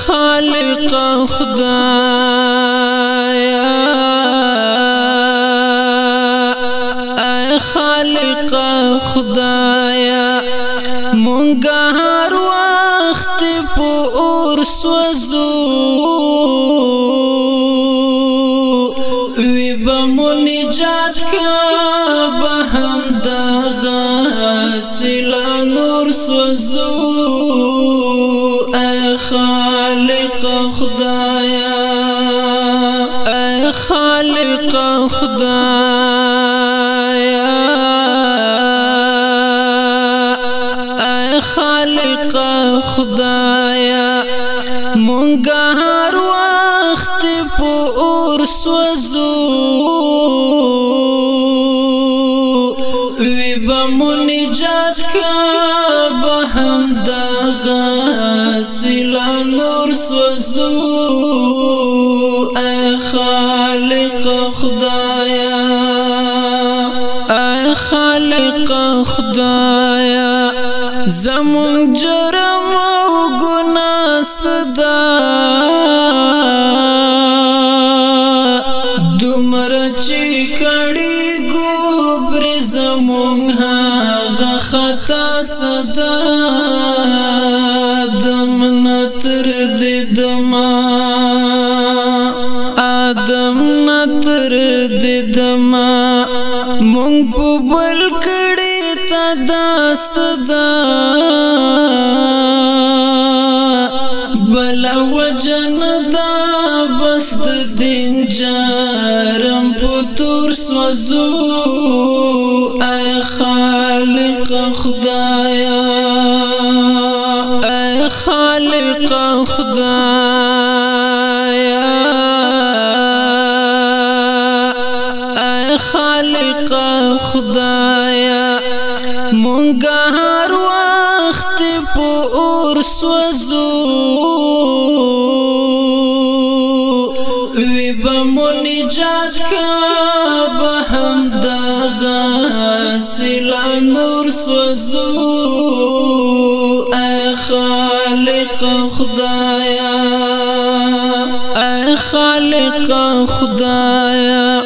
خالق خدايا اے خالق خدايا خدایا اے خالق خدایا اے خالق خدایا مونږه هر وخت په اور سوزو خالق خدایا اے خالق خدایا زمون جرم او گناہ صدا دمر چی کڑی گوبر زمون هاغه خطا صدا دم نتر دې دمه مونږ په بل کړي تا داس دا بل وجن دا بس د دین جارم پتور سوزو اي خالق خدایا اي خالق خدایا مونږه هر وخت په اور سوزو وی بمون نجات کا بهم دغه سلا نور سوزو اخالق خدایا خالق خدایا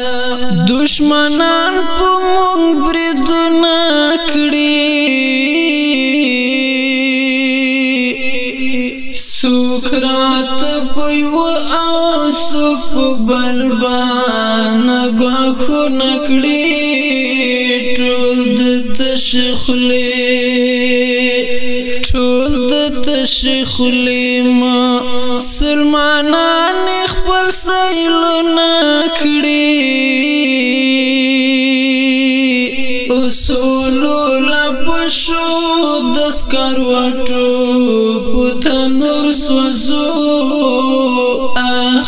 دشمنان په مونږ برید نه کړی سوکرات په و او سوف بلبان غاخو نکړی ټول د تشخلی ټول د تشخلی ما سلمانان خپل سیلونه کړی اصول لپشو د سکروټو پتنور سوزو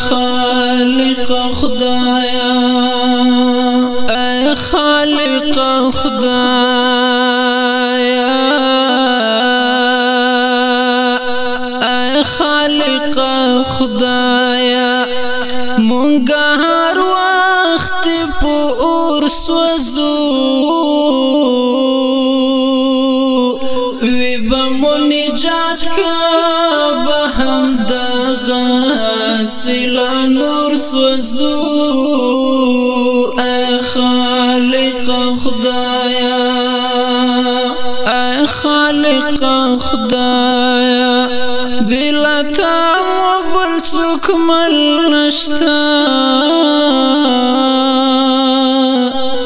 خالق خدایا اے خالق خدایا خالق خدایا مونږه هر وخت په اور سوزو وی بمون نجات کا بهم د غسل نور سوزو خالق خدایا خالق خدایا سوک مل نشتا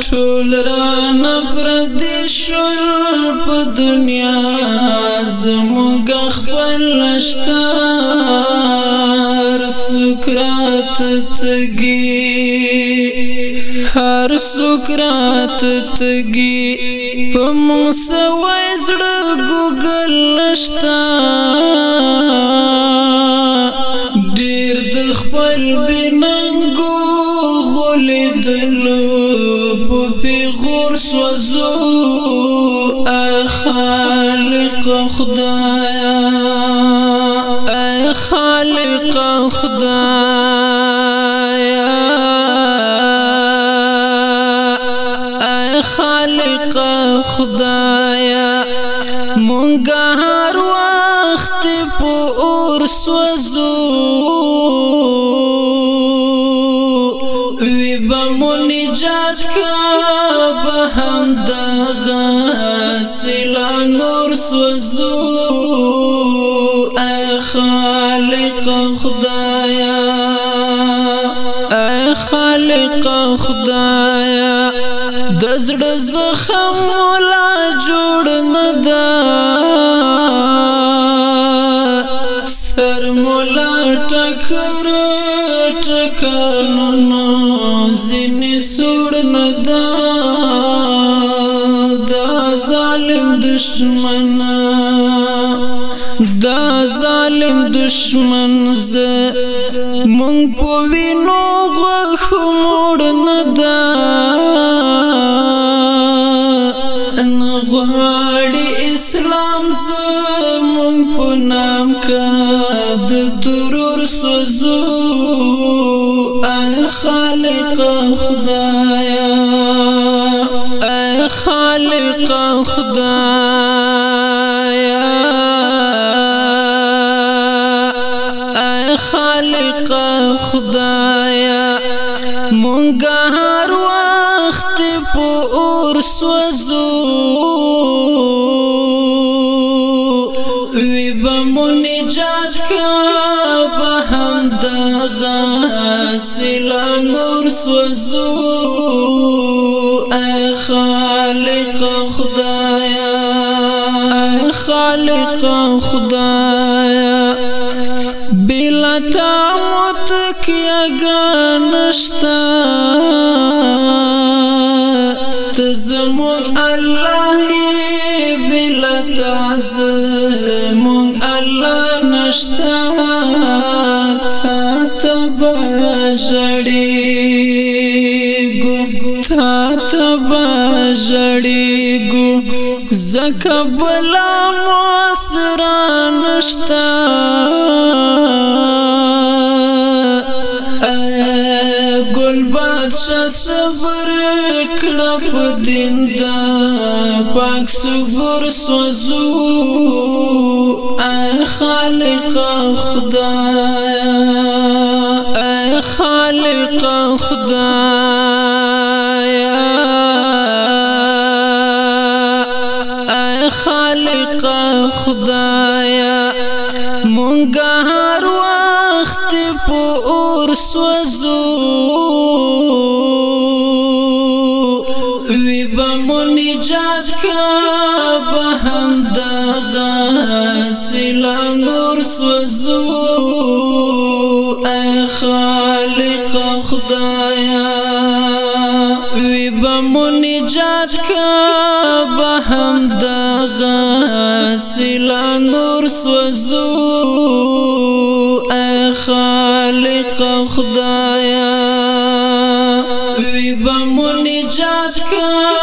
ټول ران پردیشل په دنیا زموږ خپل نشتا سکرات تگی هر سکرات تگی په مون سوې زړه ګوګل نشتا ګل دیننګو غول دلو په پیغور سوزو خالق خدایا اے خالق خدایا اے خالق خدایا مونږه هر وخت په اور سوزو ایجاد کا بهم د غسل نور سوزو اے خالق خدایا اے خالق خدایا د زړه زخم ولا جوړ مدا سر مولا ټکر ټکر نو ظالم دشمن دا ظالم دشمن ز مونږ په وینو غخ موڑ ندا ان غاڑی اسلام ز مونږ پو نام کاد درور سوزو خالق خدا خدایا مونږه هر وخت په اور سوزو وی بمون نجات کا په هم د غاسل نور سوزو اے خالق خدایا خالق خدایا بلا تا کیا گانشتا تزم الله بلا تعزم الله نشتا تا تبا جڑیگو تا تبا جڑیگو زکا بلا موسرا نشتا راشه سفر کړه په دین دا پاک سفر سوزو خالق خدایا اے خالق خدایا اے خالق خدایا مونږه پور سوزو وی بمون نجات کا بهم دغا سلا نور سوزو اے خالق خدایا وی بمون نجات کا بهم دغا سلا نور سوزو حق خدایا وی بمونی جات کا